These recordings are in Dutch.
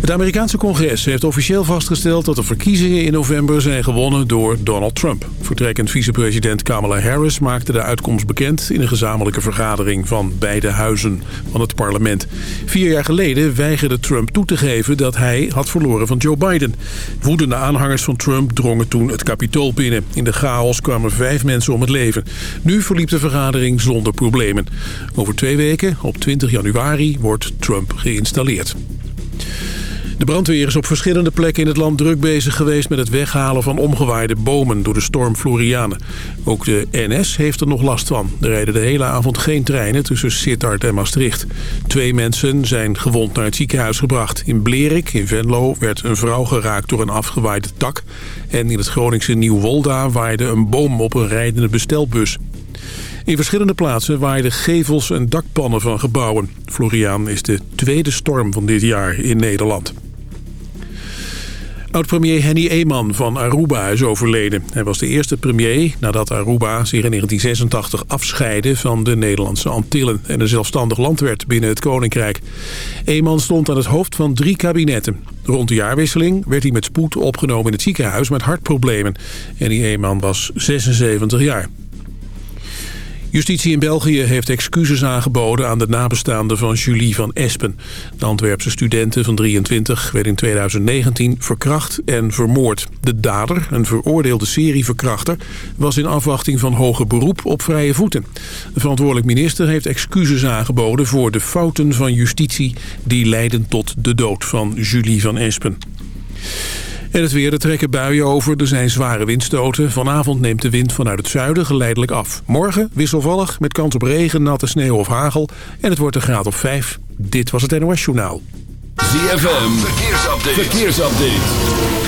Het Amerikaanse congres heeft officieel vastgesteld dat de verkiezingen in november zijn gewonnen door Donald Trump. Vertrekkend vicepresident Kamala Harris maakte de uitkomst bekend in een gezamenlijke vergadering van beide huizen van het parlement. Vier jaar geleden weigerde Trump toe te geven dat hij had verloren van Joe Biden. Woedende aanhangers van Trump drongen toen het kapitool binnen. In de chaos kwamen vijf mensen om het leven. Nu verliep de vergadering zonder problemen. Over twee weken, op 20 januari, wordt Trump geïnstalleerd. De brandweer is op verschillende plekken in het land druk bezig geweest... met het weghalen van omgewaaide bomen door de storm Floriane. Ook de NS heeft er nog last van. Er rijden de hele avond geen treinen tussen Sittard en Maastricht. Twee mensen zijn gewond naar het ziekenhuis gebracht. In Blerik, in Venlo, werd een vrouw geraakt door een afgewaaide tak. En in het Groningse Nieuwolda waaide een boom op een rijdende bestelbus. In verschillende plaatsen waaiden gevels en dakpannen van gebouwen. Floriaan is de tweede storm van dit jaar in Nederland. Oud-premier Henny Eeman van Aruba is overleden. Hij was de eerste premier nadat Aruba zich in 1986 afscheidde van de Nederlandse Antillen... en een zelfstandig land werd binnen het Koninkrijk. Eeman stond aan het hoofd van drie kabinetten. Rond de jaarwisseling werd hij met spoed opgenomen in het ziekenhuis met hartproblemen. Henny Eeman was 76 jaar. Justitie in België heeft excuses aangeboden aan de nabestaanden van Julie van Espen. De Antwerpse studenten van 23 werd in 2019 verkracht en vermoord. De dader, een veroordeelde serieverkrachter, was in afwachting van hoger beroep op vrije voeten. De verantwoordelijk minister heeft excuses aangeboden voor de fouten van justitie... die leidden tot de dood van Julie van Espen. En het weer, er trekken buien over, er zijn zware windstoten. Vanavond neemt de wind vanuit het zuiden geleidelijk af. Morgen wisselvallig, met kans op regen, natte sneeuw of hagel. En het wordt een graad of 5. Dit was het NOS Journaal. ZFM, verkeersupdate. verkeersupdate.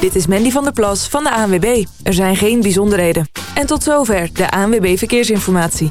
Dit is Mandy van der Plas van de ANWB. Er zijn geen bijzonderheden. En tot zover de ANWB Verkeersinformatie.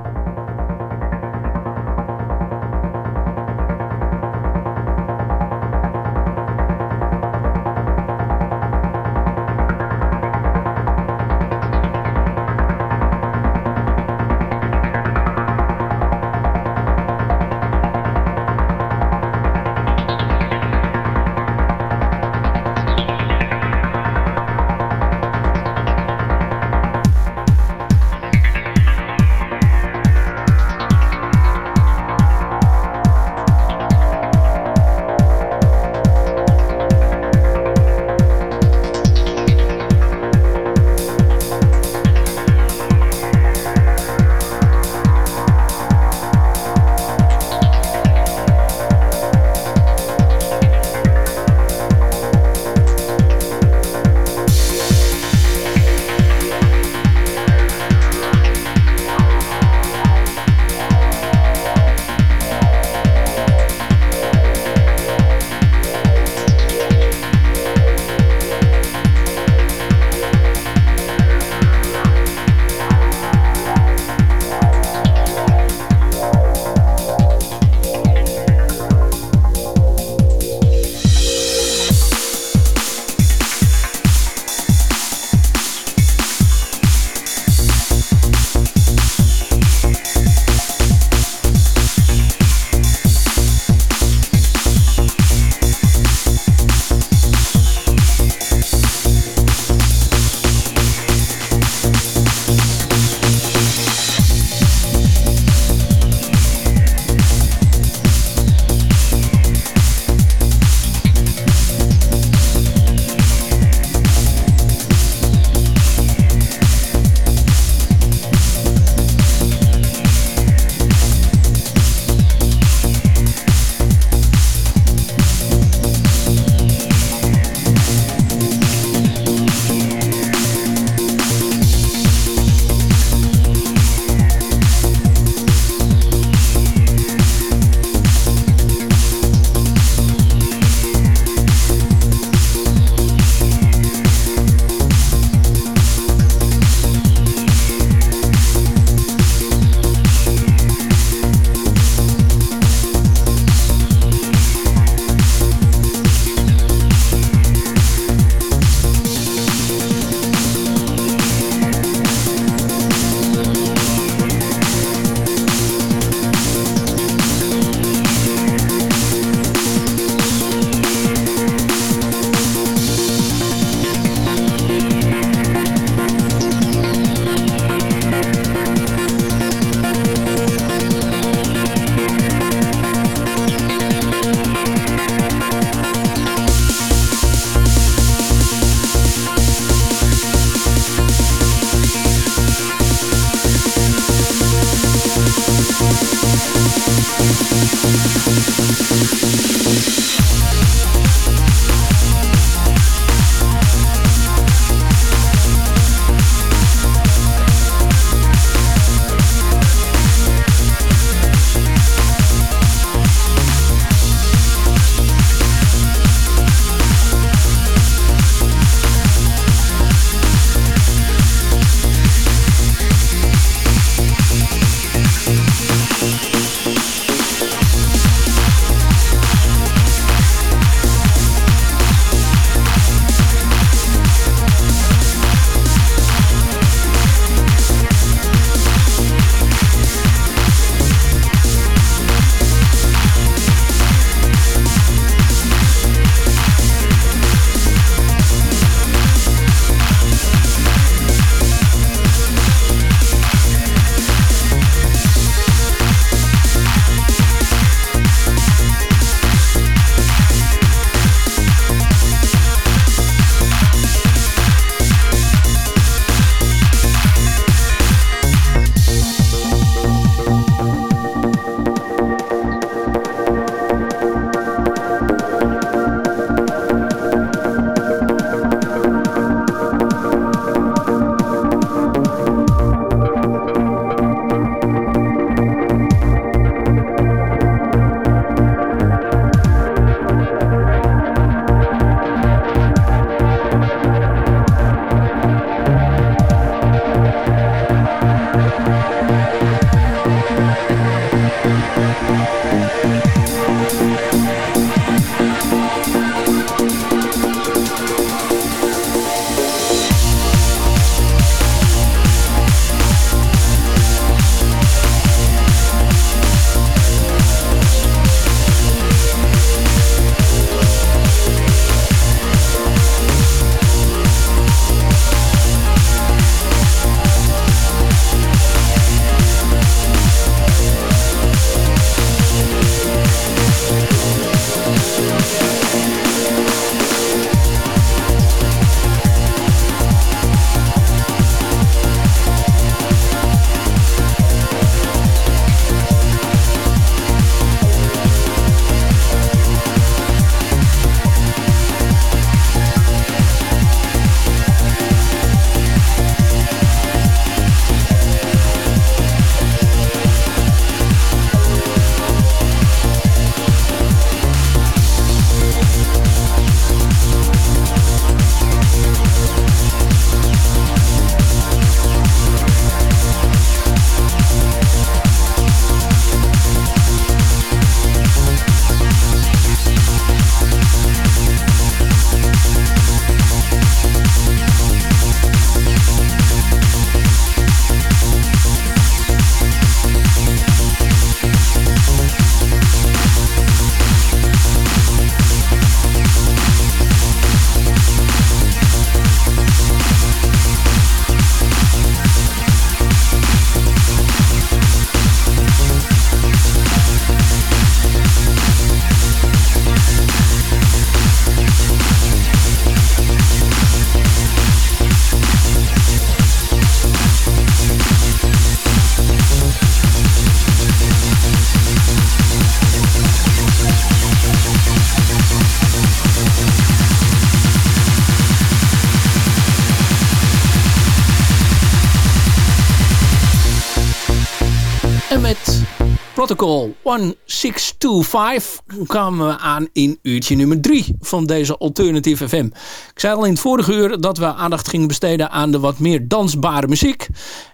Protocol 1625 kwamen we aan in uurtje nummer 3 van deze Alternative FM. Ik zei al in het vorige uur dat we aandacht gingen besteden aan de wat meer dansbare muziek.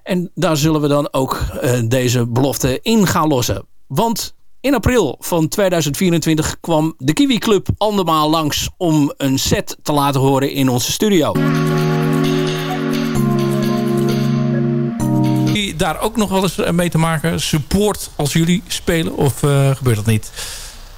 En daar zullen we dan ook uh, deze belofte in gaan lossen. Want in april van 2024 kwam de Kiwi Club andermaal langs om een set te laten horen in onze studio. Daar ook nog wel eens mee te maken? Support als jullie spelen? Of uh, gebeurt dat niet?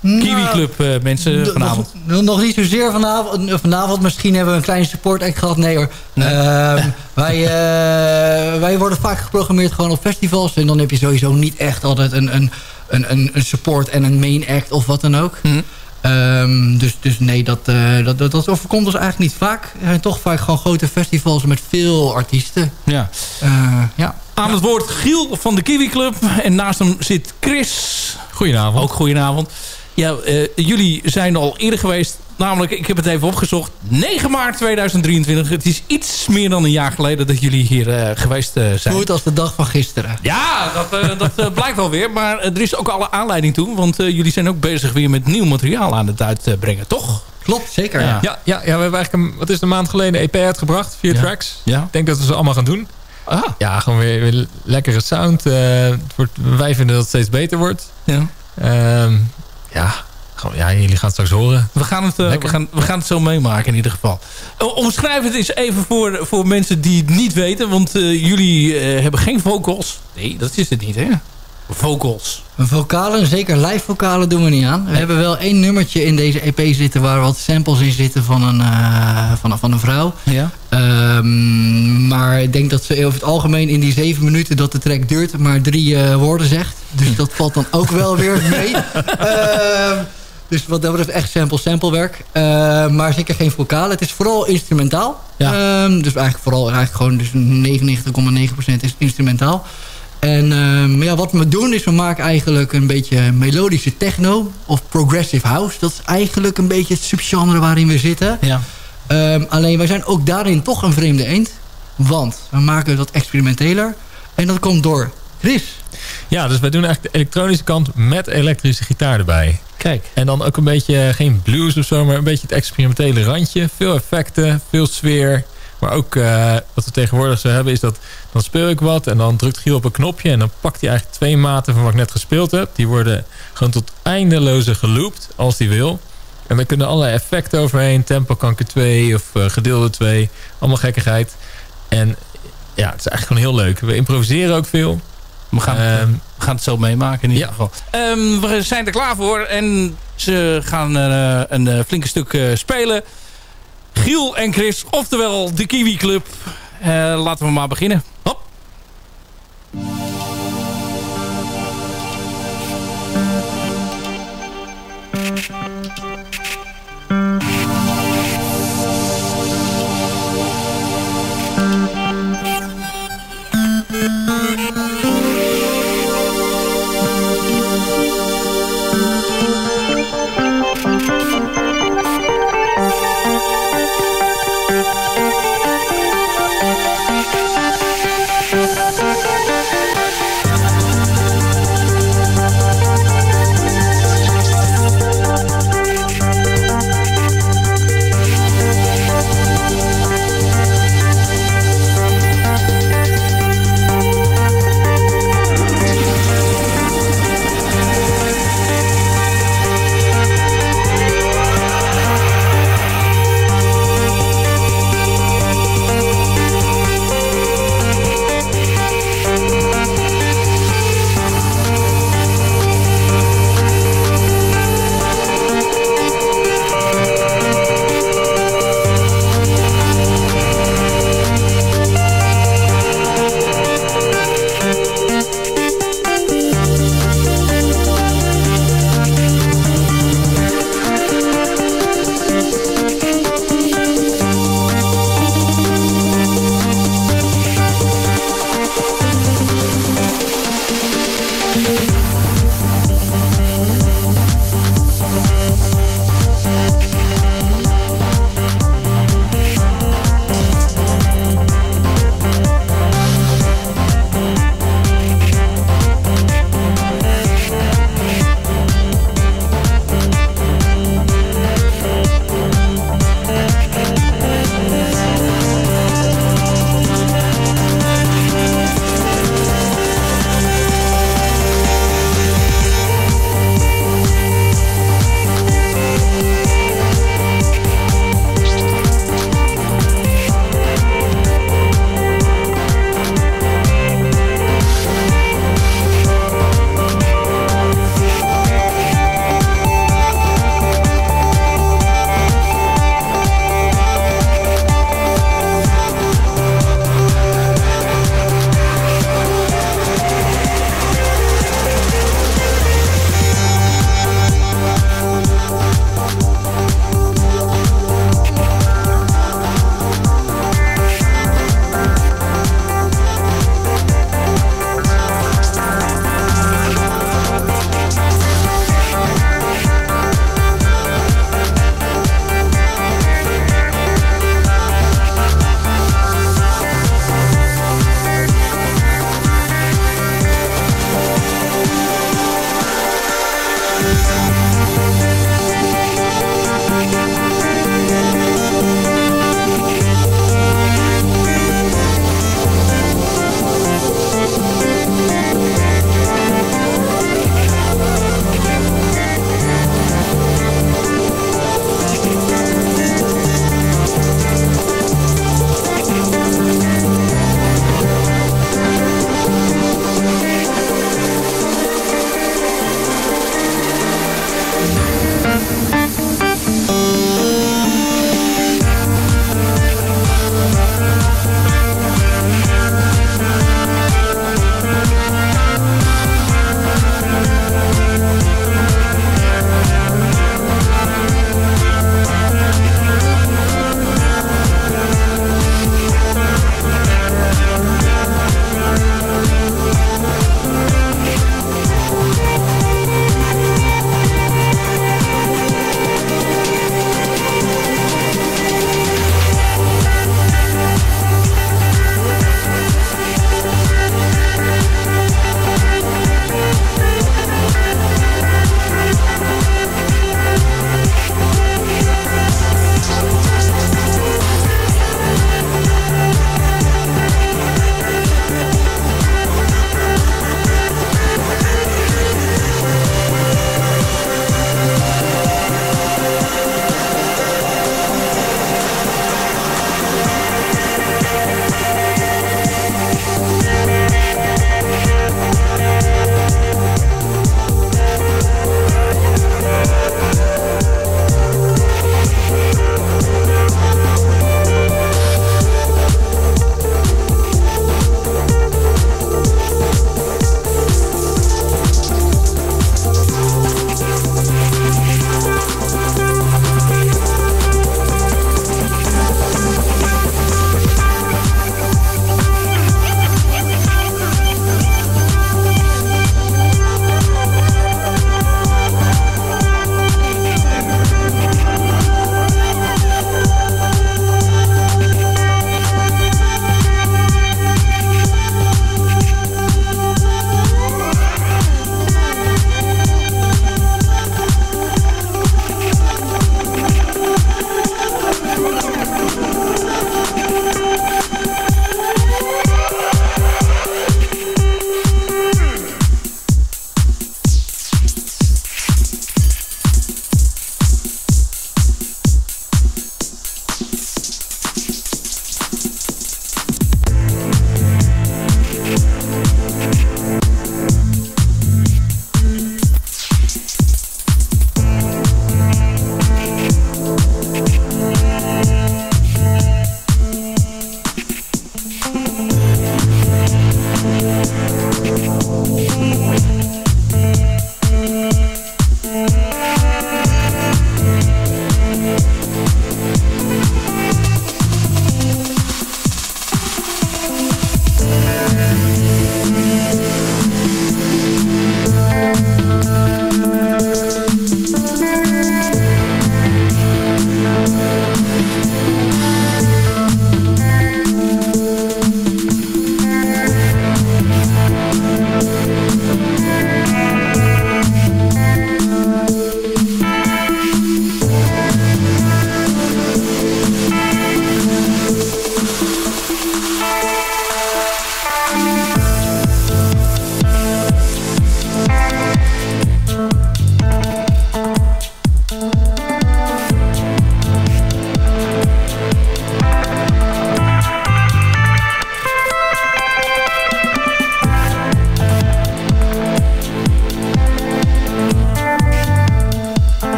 Nou, Kiwi Club uh, mensen vanavond? Nog, nog, niet zozeer vanavond. Vanavond misschien hebben we een kleine support act gehad. Nee hoor. Nee. Uh, wij, uh, wij worden vaak geprogrammeerd gewoon op festivals. En dan heb je sowieso niet echt altijd een, een, een, een support en een main act of wat dan ook. Mm. Um, dus, dus nee, dat, uh, dat, dat, dat, overkomt ons eigenlijk niet vaak. Er zijn toch vaak gewoon grote festivals met veel artiesten. Ja. Uh, ja. Aan het woord Giel van de Kiwi Club. En naast hem zit Chris. Goedenavond. Ook goedenavond. Ja, uh, jullie zijn al eerder geweest. Namelijk, ik heb het even opgezocht. 9 maart 2023. Het is iets meer dan een jaar geleden dat jullie hier uh, geweest uh, zijn. Goed als de dag van gisteren. Ja, dat, dat blijkt wel weer. Maar er is ook alle aanleiding toe. Want jullie zijn ook bezig weer met nieuw materiaal aan het uitbrengen, toch? Klopt, zeker. Ja. Ja, ja, ja, we hebben eigenlijk een, wat is een maand geleden een EP uitgebracht. Vier ja. tracks. Ja. Ik denk dat we ze allemaal gaan doen. Ah. Ja, gewoon weer, weer lekkere sound. wordt, wij vinden dat het steeds beter wordt. Ja. Um, ja, ja, jullie gaan het straks horen. We gaan het, uh, we gaan, we gaan het zo meemaken in ieder geval. Omschrijf het eens even voor, voor mensen die het niet weten. Want uh, jullie uh, hebben geen vocals. Nee, dat is het niet, hè? Vocals. Vocalen, zeker live vocalen doen we niet aan. We nee. hebben wel één nummertje in deze EP zitten... waar wat samples in zitten van een, van, van een vrouw. Ja. Um, maar ik denk dat ze over het algemeen in die zeven minuten dat de track duurt... maar drie woorden zegt. Dus dat valt dan ook wel weer mee. uh, dus wat dat betreft echt sample-sample werk. Uh, maar zeker geen vocalen. Het is vooral instrumentaal. Ja. Um, dus eigenlijk vooral eigenlijk gewoon dus 99,9% is instrumentaal. En um, ja, wat we doen is we maken eigenlijk een beetje melodische techno of progressive house. Dat is eigenlijk een beetje het subgenre waarin we zitten. Ja. Um, alleen wij zijn ook daarin toch een vreemde eend. Want we maken dat experimenteler. En dat komt door Chris. Ja, dus wij doen eigenlijk de elektronische kant met elektrische gitaar erbij. Kijk. En dan ook een beetje, geen blues of zo, maar een beetje het experimentele randje. Veel effecten, veel sfeer. Maar ook uh, wat we tegenwoordig zo hebben is dat dan speel ik wat en dan drukt Giel op een knopje en dan pakt hij eigenlijk twee maten van wat ik net gespeeld heb. Die worden gewoon tot eindeloze geloopt als hij wil. En dan kunnen allerlei effecten overheen. Tempo kanker 2 of uh, gedeelde 2. Allemaal gekkigheid. En ja, het is eigenlijk gewoon heel leuk. We improviseren ook veel. We gaan, het, um, we gaan het zo meemaken in ieder ja. geval. Um, we zijn er klaar voor. En ze gaan uh, een flinke stuk spelen. Giel en Chris, oftewel de Kiwi Club. laten we maar beginnen.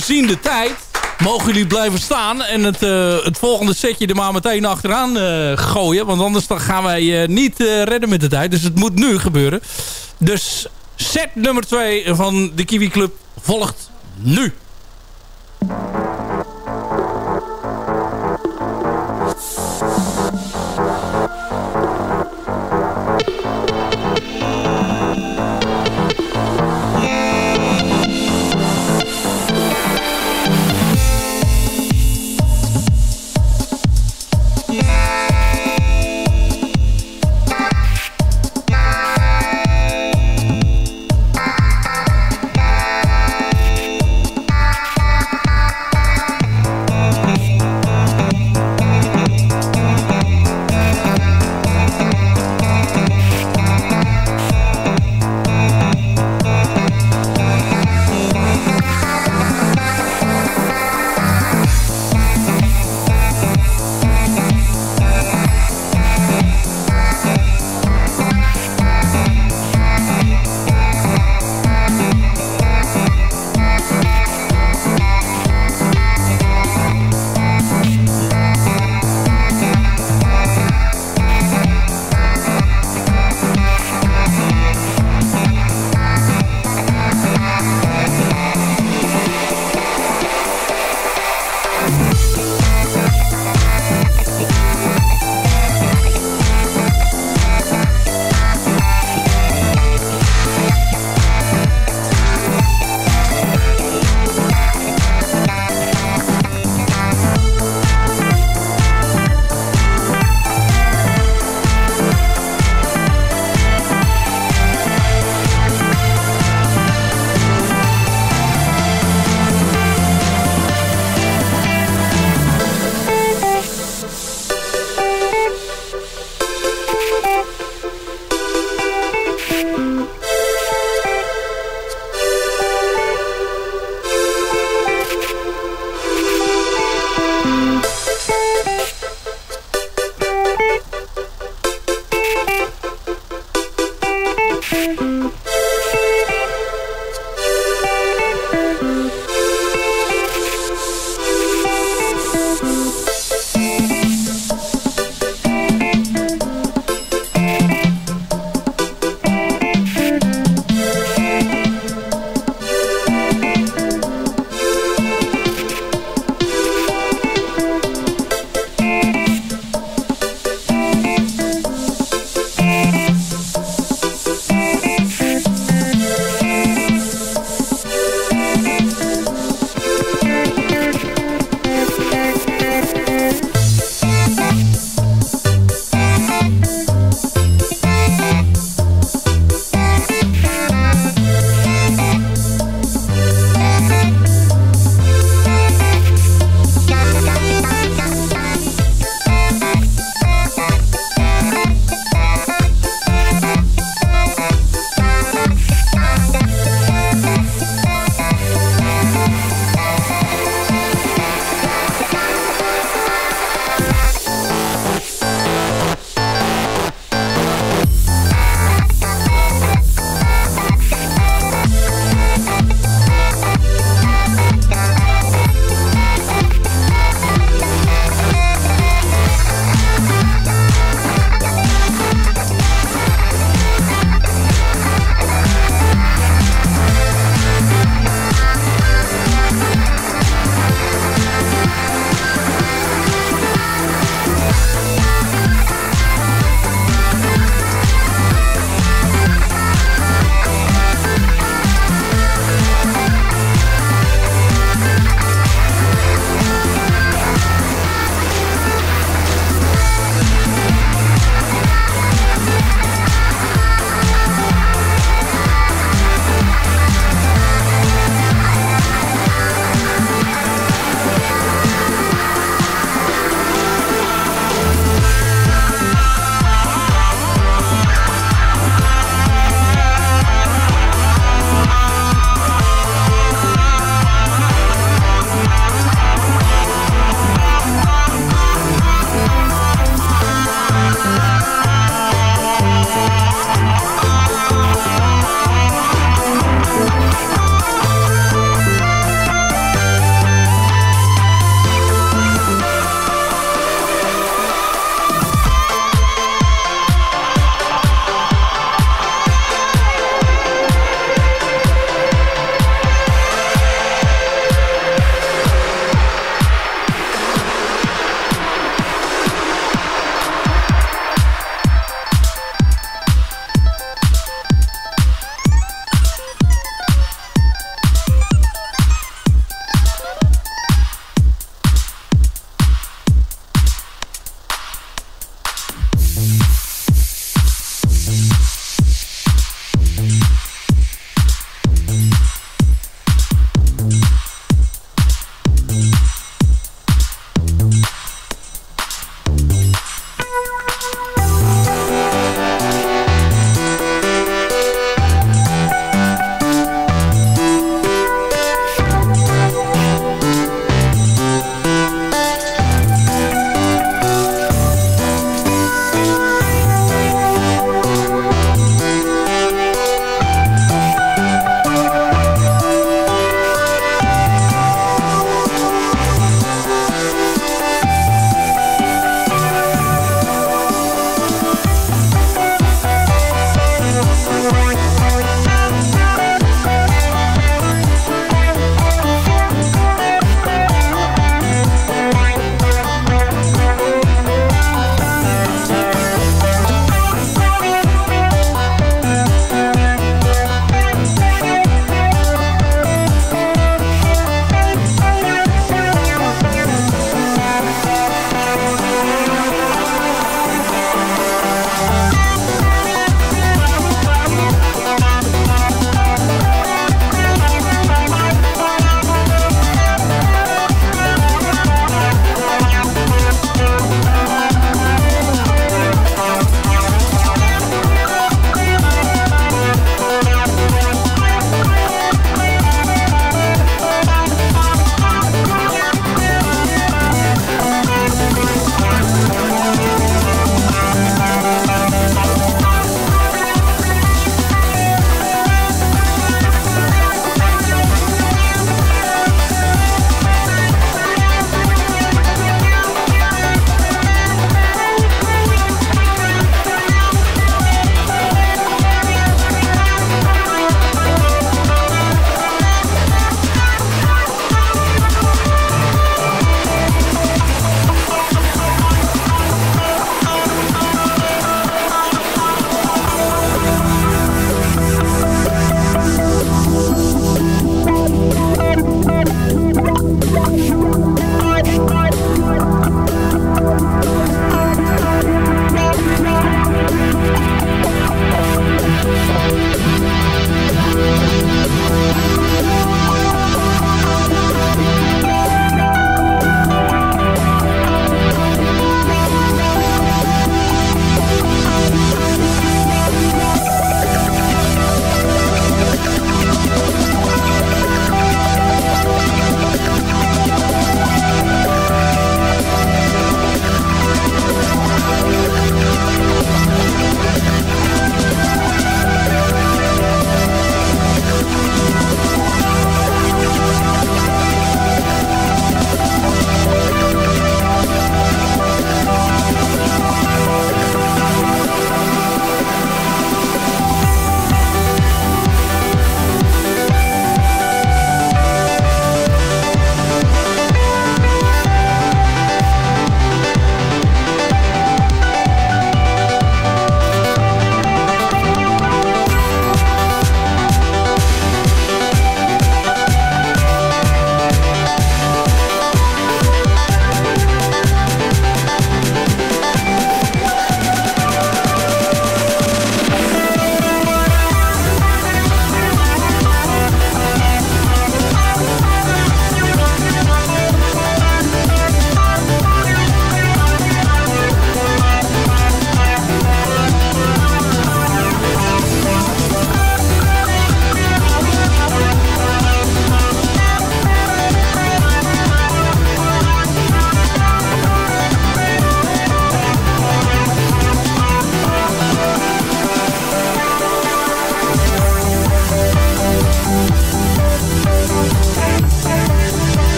Gezien de tijd mogen jullie blijven staan en het, uh, het volgende setje er maar meteen achteraan uh, gooien. Want anders dan gaan wij uh, niet redden met de tijd. Dus het moet nu gebeuren. Dus set nummer 2 van de Kiwi Club volgt nu.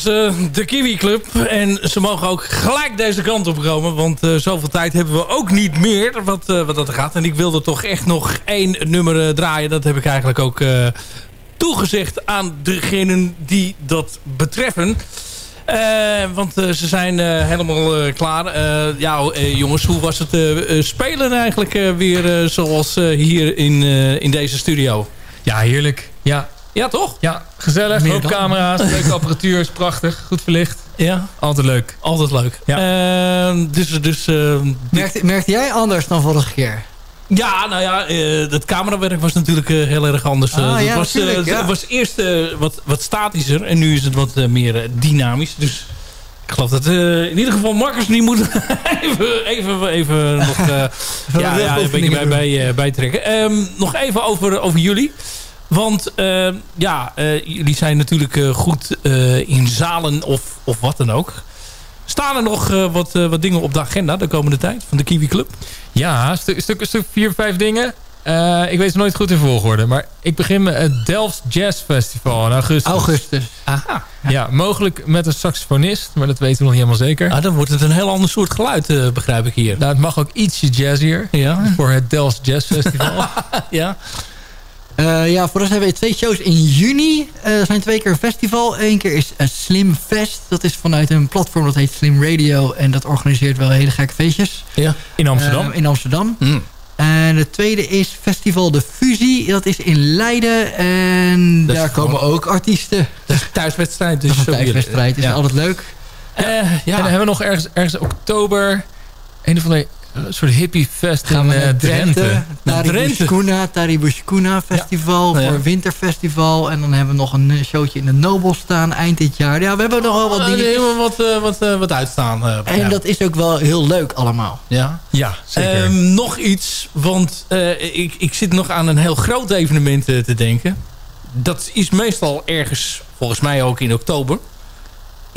Ze, de Kiwi Club. En ze mogen ook gelijk deze kant op komen. Want uh, zoveel tijd hebben we ook niet meer wat, uh, wat dat gaat. En ik wilde toch echt nog één nummer draaien. Dat heb ik eigenlijk ook toegezegd aan degenen die dat betreffen. want ze zijn helemaal klaar. ja, jongens, hoe was het spelen eigenlijk weer zoals hier in, in deze studio? Ja, heerlijk. Ja, ja, toch? Ja, gezellig. Meer Hoop camera's, leuke apparatuur, is prachtig. Goed verlicht. Ja. Altijd leuk. Altijd leuk. Ja. Uh, dus, dus, uh, merkte, merkte jij anders dan vorige keer? Ja, nou ja, uh, het camerawerk was natuurlijk uh, heel erg anders. Ah, het, ja, was, ja. het was eerst wat, wat statischer en nu is het wat meer dynamisch. Dus ik geloof dat in ieder geval Marcus niet moet even, even, even nog ja, ja, een beetje bij, bij, bijtrekken. Um, nog even over, over jullie. Want uh, ja, uh, jullie zijn natuurlijk uh, goed in zalen of, of wat dan ook. Staan er nog wat, wat dingen op de agenda de komende tijd van de Kiwi Club? Ja, een stuk, stuk, stuk vier, vijf dingen. ik weet het nooit goed in volgorde. Maar ik begin met het Delft Jazz Festival in augustus. Augustus. Aha. Ja, mogelijk met een saxofonist. Maar dat weten we nog niet helemaal zeker. Ah, dan wordt het een heel ander soort geluid, begrijp ik hier. Nou, het mag ook ietsje jazzier. Ja. Voor het Delft Jazz Festival. ja. Uh, ja, voor ons hebben we twee shows in juni. Uh, er zijn twee keer een festival. Eén keer is een Slim Fest. Dat is vanuit een platform dat heet Slim Radio. En dat organiseert wel hele gekke feestjes. Ja. In Amsterdam? Uh, in Amsterdam. Mm. En het tweede is Festival de Fusie. Dat is in Leiden. En daar komen ook artiesten. Dat is een thuiswedstrijd. Dus dat is een thuiswedstrijd. is ja. altijd leuk. ja. En dan hebben we nog ergens, ergens oktober... Een van de een soort hippiefest Gaan in we naar Drenthe. Drenthe. Taribushkuna, Taribushkuna Festival. Ja. Voor Winterfestival. En dan hebben we nog een showtje in de Nobel staan eind dit jaar. Ja, we hebben nog wel wat dingen. helemaal wat, uh, wat, uh, wat uitstaan. Uh, en ja. dat is ook wel heel leuk allemaal. Ja, ja zeker. Um, nog iets, want ik, ik zit nog aan een heel groot evenement te denken. Dat is meestal ergens, volgens mij ook in oktober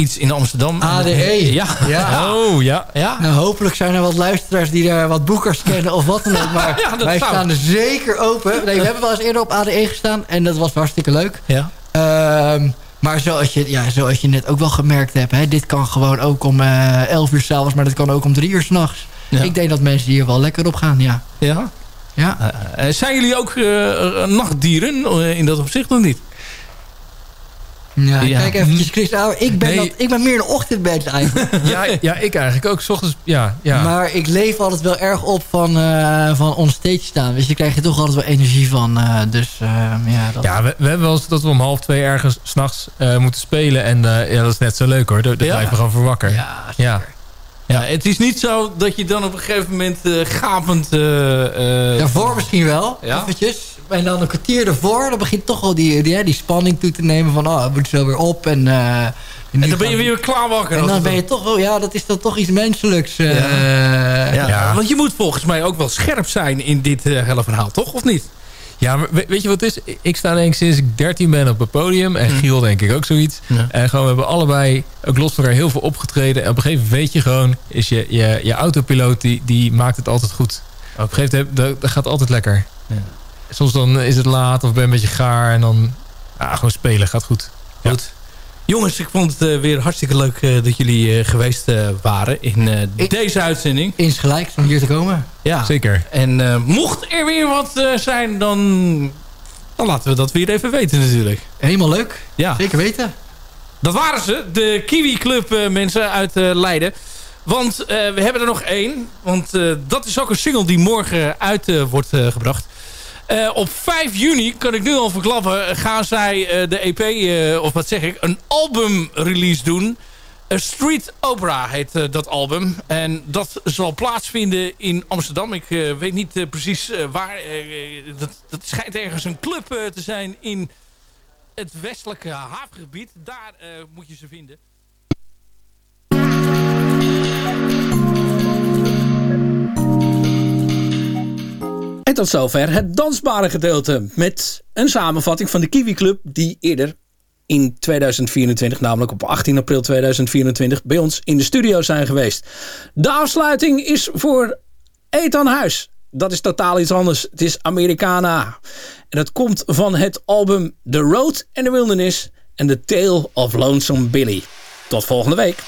iets in Amsterdam. ADE. Ja. ja. Oh, ja. ja. Nou, hopelijk zijn er wat luisteraars die daar wat boekers kennen of wat dan ook. Maar ja, wij zou. staan er zeker open. Nee, we hebben wel eens eerder op ADE gestaan en dat was hartstikke leuk. Ja. Um, maar zoals je, ja, zoals je net ook wel gemerkt hebt, hè, dit kan gewoon ook om uh, 11 uur s'avonds, maar dat kan ook om 3 uur s'nachts. Ja. Ik denk dat mensen hier wel lekker op gaan, ja. Ja? Ja. Uh, zijn jullie ook uh, nachtdieren in dat opzicht of niet? Ja, ja, kijk eventjes Chris Ik ben, nee. dat, ik ben meer een ochtendmens eigenlijk. ja, ja, ik eigenlijk ook. S ochtends, ja, ja. Maar ik leef altijd wel erg op van, uh, van onstage staan. Dus je krijgt er toch altijd wel energie van. Uh, dus uh, ja, dat... ja we, we, hebben wel eens dat we om half twee ergens s'nachts moeten spelen. En ja, dat is net zo leuk hoor. Daar, daar ja. blijven we gewoon voor wakker. Ja, ja. Ja, het is niet zo dat je dan op een gegeven moment uh, gapend... Uh, uh, Daarvoor misschien wel, ja? eventjes. En dan een kwartier ervoor, dan begint toch al die, die, die spanning toe te nemen van... oh, het moet zo weer op en... en dan ben je weer klaar wakker. En dan ben je toch wel, ja, dat is dan toch iets menselijks. Ja. Ja. ja. Want je moet volgens mij ook wel scherp zijn in dit hele verhaal, toch? Of niet? Ja, maar weet je wat het is? Ik sta denk ik sinds ik 13 ben op het podium. En Giel denk ik ook zoiets. Ja. En gewoon, we hebben allebei, ook los van elkaar, heel veel opgetreden. En op een gegeven moment weet je gewoon... is je, je, je autopiloot, die, die maakt het altijd goed. Op een gegeven moment, dat, gaat altijd lekker. Ja. Soms dan is het laat of ben je een beetje gaar. En dan, ja, gewoon spelen, gaat goed. Goed. Jongens, ik vond het uh, weer hartstikke leuk uh, dat jullie uh, geweest waren in ik, deze uitzending. Insgelijks om hier te komen. Ja, zeker. En mocht er weer wat zijn, dan, dan laten we dat weer even weten natuurlijk. Helemaal leuk. Ja. Zeker weten. Dat waren ze, de Kiwi Club mensen uit Leiden. Want we hebben er nog één. Want dat is ook een single die morgen uit wordt gebracht. Uh, op 5 juni, kan ik nu al verklappen, gaan zij uh, de EP, uh, of wat zeg ik, een album release doen. A Street Opera heet dat album. En dat zal plaatsvinden in Amsterdam. Ik weet niet precies waar. Dat, dat, schijnt ergens een club te zijn in het westelijke havengebied. Daar moet je ze vinden. Tot zover het dansbare gedeelte. Met een samenvatting van de Kiwi Club die eerder in 2024, namelijk op 18 april 2024, bij ons in de studio zijn geweest. De afsluiting is voor Ethan Huis. Dat is totaal iets anders. Het is Americana. En dat komt van het album The Road and the Wilderness. en The Tale of Lonesome Billy. Tot volgende week.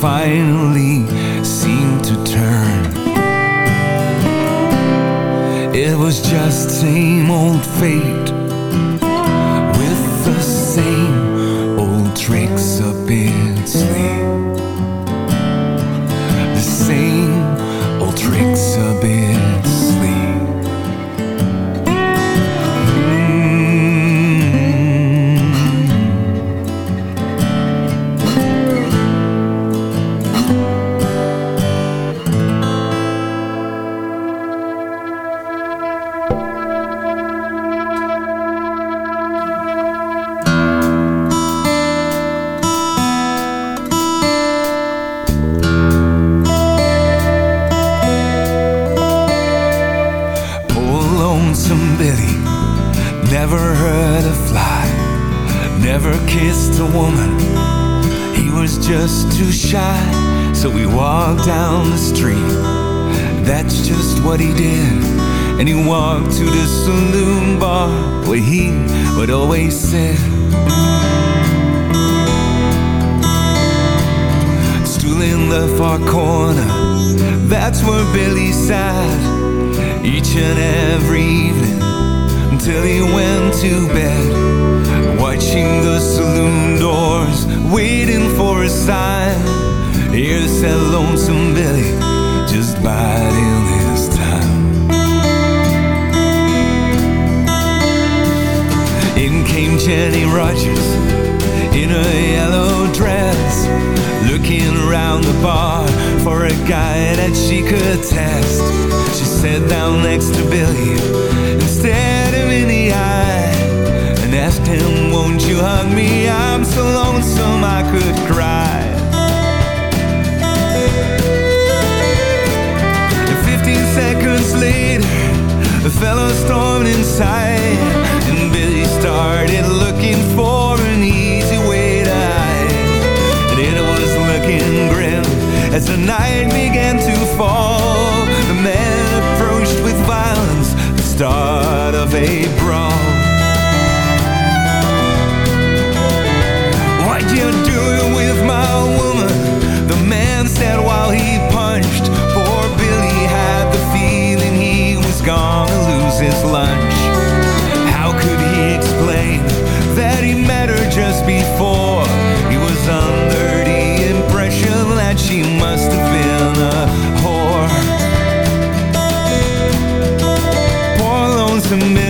finally seemed to turn. It was just same old fate. down next to Billy and stared him in the eye and asked him, won't you hug me? I'm so lonesome I could cry. And 15 seconds later, a fellow stormed inside and Billy started looking for an easy way to hide. And it was looking grim as the night began to fall start of a brawl. What you doing with my woman? The man said while he punched. Poor Billy had the feeling he was gonna lose his lunch. How could he explain that he met her just before? to me.